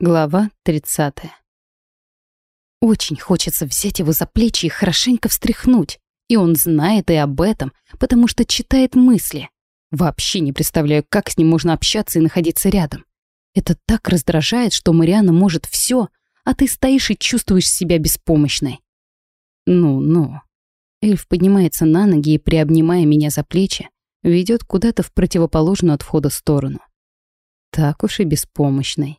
Глава 30. Очень хочется взять его за плечи и хорошенько встряхнуть. И он знает и об этом, потому что читает мысли. Вообще не представляю, как с ним можно общаться и находиться рядом. Это так раздражает, что Мариана может все, а ты стоишь и чувствуешь себя беспомощной. Ну-ну. Эльф поднимается на ноги и, приобнимая меня за плечи, ведет куда-то в противоположную от входа сторону. Так уж и беспомощной.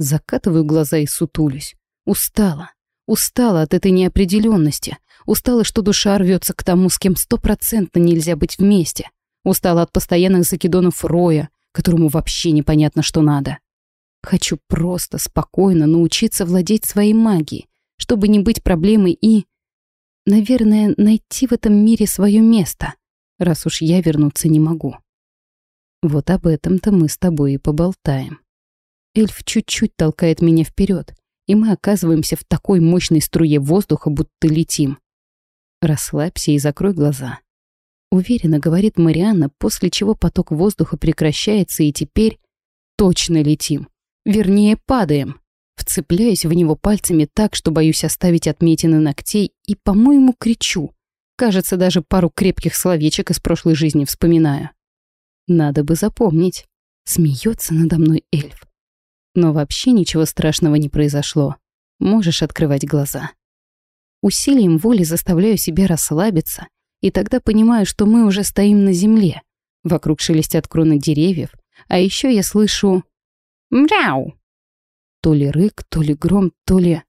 Закатываю глаза и сутулюсь. Устала. Устала от этой неопределенности. Устала, что душа рвется к тому, с кем стопроцентно нельзя быть вместе. Устала от постоянных закидонов Роя, которому вообще непонятно, что надо. Хочу просто, спокойно научиться владеть своей магией, чтобы не быть проблемой и... Наверное, найти в этом мире свое место, раз уж я вернуться не могу. Вот об этом-то мы с тобой и поболтаем. Эльф чуть-чуть толкает меня вперед, и мы оказываемся в такой мощной струе воздуха, будто летим. Расслабься и закрой глаза. Уверенно говорит Марианна, после чего поток воздуха прекращается, и теперь точно летим. Вернее, падаем. Вцепляюсь в него пальцами так, что боюсь оставить отметины ногтей, и, по-моему, кричу. Кажется, даже пару крепких словечек из прошлой жизни вспоминаю. Надо бы запомнить. Смеется надо мной эльф. Но вообще ничего страшного не произошло. Можешь открывать глаза. Усилием воли заставляю себя расслабиться, и тогда понимаю, что мы уже стоим на земле. Вокруг шелестят кроны деревьев, а еще я слышу «Мряу!». То ли рык, то ли гром, то ли...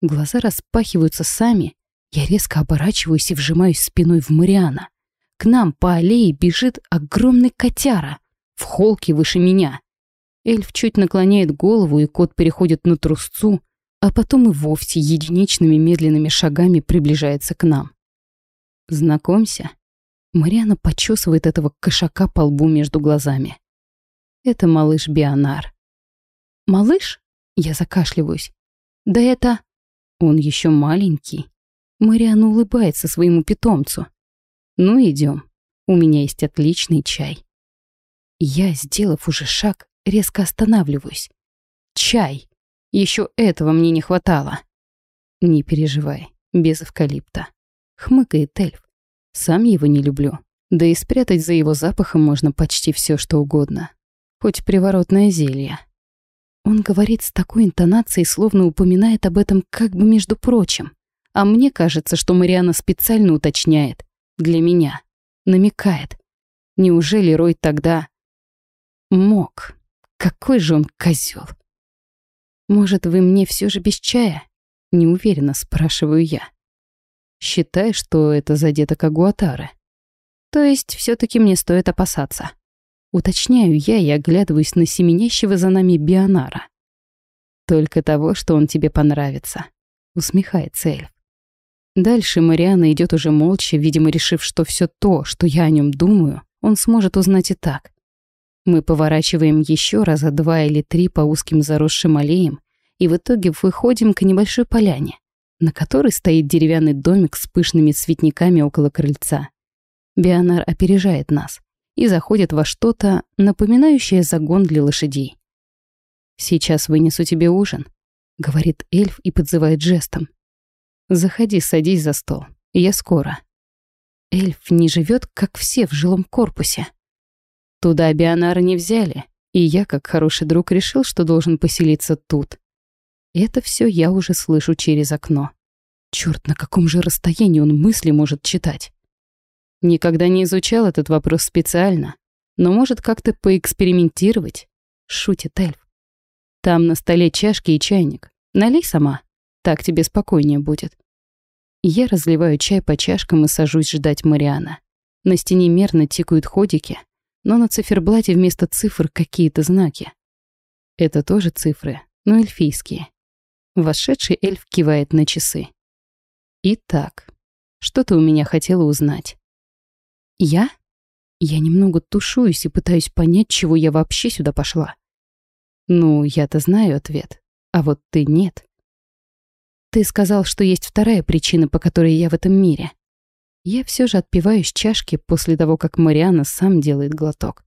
Глаза распахиваются сами. Я резко оборачиваюсь и вжимаюсь спиной в Мариана. К нам по аллее бежит огромный котяра в холке выше меня. Эльф чуть наклоняет голову, и кот переходит на трусцу, а потом и вовсе единичными медленными шагами приближается к нам. Знакомься. Мариана почесывает этого кошака по лбу между глазами. Это малыш Бионар. Малыш? Я закашливаюсь. Да это... Он еще маленький. Мариана улыбается своему питомцу. Ну, идем. У меня есть отличный чай. Я, сделав уже шаг, резко останавливаюсь. Чай. Еще этого мне не хватало. Не переживай, без эвкалипта. Хмыкает эльф. Сам его не люблю. Да и спрятать за его запахом можно почти все, что угодно. Хоть приворотное зелье. Он говорит с такой интонацией, словно упоминает об этом как бы между прочим. А мне кажется, что Мариана специально уточняет. Для меня. Намекает. Неужели Рой тогда... Мог. Какой же он козел. Может, вы мне все же без чая? Неуверенно спрашиваю я. Считай, что это за деток Агуатары. То есть все таки мне стоит опасаться. Уточняю я и оглядываюсь на семенящего за нами Бионара. Только того, что он тебе понравится. Усмехается эльф. Дальше Мариана идет уже молча, видимо, решив, что все то, что я о нем думаю, он сможет узнать и так. Мы поворачиваем еще раза два или три по узким заросшим аллеям и в итоге выходим к небольшой поляне, на которой стоит деревянный домик с пышными цветниками около крыльца. Бионар опережает нас и заходит во что-то, напоминающее загон для лошадей. «Сейчас вынесу тебе ужин», — говорит эльф и подзывает жестом. «Заходи, садись за стол. Я скоро». Эльф не живет, как все в жилом корпусе. Туда Бионара не взяли, и я, как хороший друг, решил, что должен поселиться тут. Это все я уже слышу через окно. Черт, на каком же расстоянии он мысли может читать? Никогда не изучал этот вопрос специально, но может как-то поэкспериментировать, шутит эльф. Там на столе чашки и чайник. Налей сама, так тебе спокойнее будет. Я разливаю чай по чашкам и сажусь ждать Мариана. На стене мерно тикают ходики, но на циферблате вместо цифр какие-то знаки. Это тоже цифры, но эльфийские. Вошедший эльф кивает на часы. Итак, что ты у меня хотела узнать? Я? Я немного тушуюсь и пытаюсь понять, чего я вообще сюда пошла. Ну, я-то знаю ответ, а вот ты нет. Ты сказал, что есть вторая причина, по которой я в этом мире. Я все же отпиваю из чашки после того, как Мариана сам делает глоток.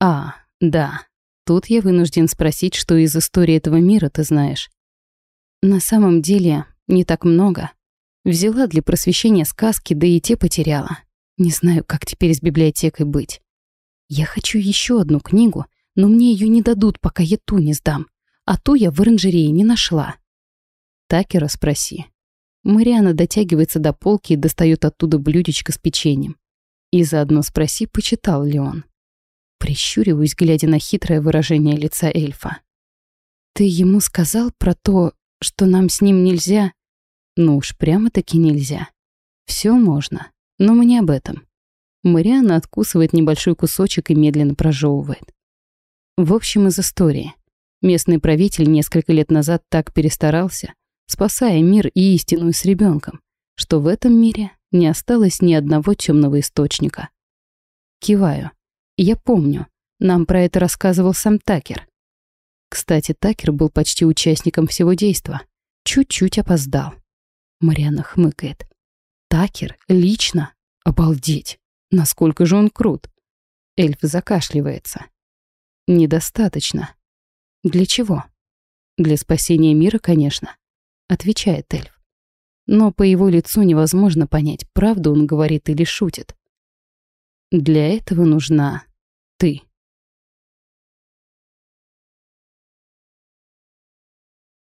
А, да. Тут я вынужден спросить, что из истории этого мира ты знаешь. На самом деле, не так много. Взяла для просвещения сказки, да и те потеряла. Не знаю, как теперь с библиотекой быть. Я хочу еще одну книгу, но мне ее не дадут, пока я ту не сдам. А ту я в оранжерее не нашла. Такера спроси. Мариана дотягивается до полки и достает оттуда блюдечко с печеньем. И заодно спроси, почитал ли он. Прищуриваюсь, глядя на хитрое выражение лица эльфа. «Ты ему сказал про то, что нам с ним нельзя?» «Ну уж прямо-таки нельзя. Все можно, но мы не об этом». Мариана откусывает небольшой кусочек и медленно прожевывает. В общем, из истории. Местный правитель несколько лет назад так перестарался, спасая мир и истину с ребенком, что в этом мире не осталось ни одного темного источника. Киваю. Я помню, нам про это рассказывал сам Такер. Кстати, Такер был почти участником всего действа. Чуть-чуть опоздал. Мариана хмыкает. Такер? Лично? Обалдеть! Насколько же он крут! Эльф закашливается. Недостаточно. Для чего? Для спасения мира, конечно, отвечает эльф. Но по его лицу невозможно понять, правду он говорит или шутит. Для этого нужна ты.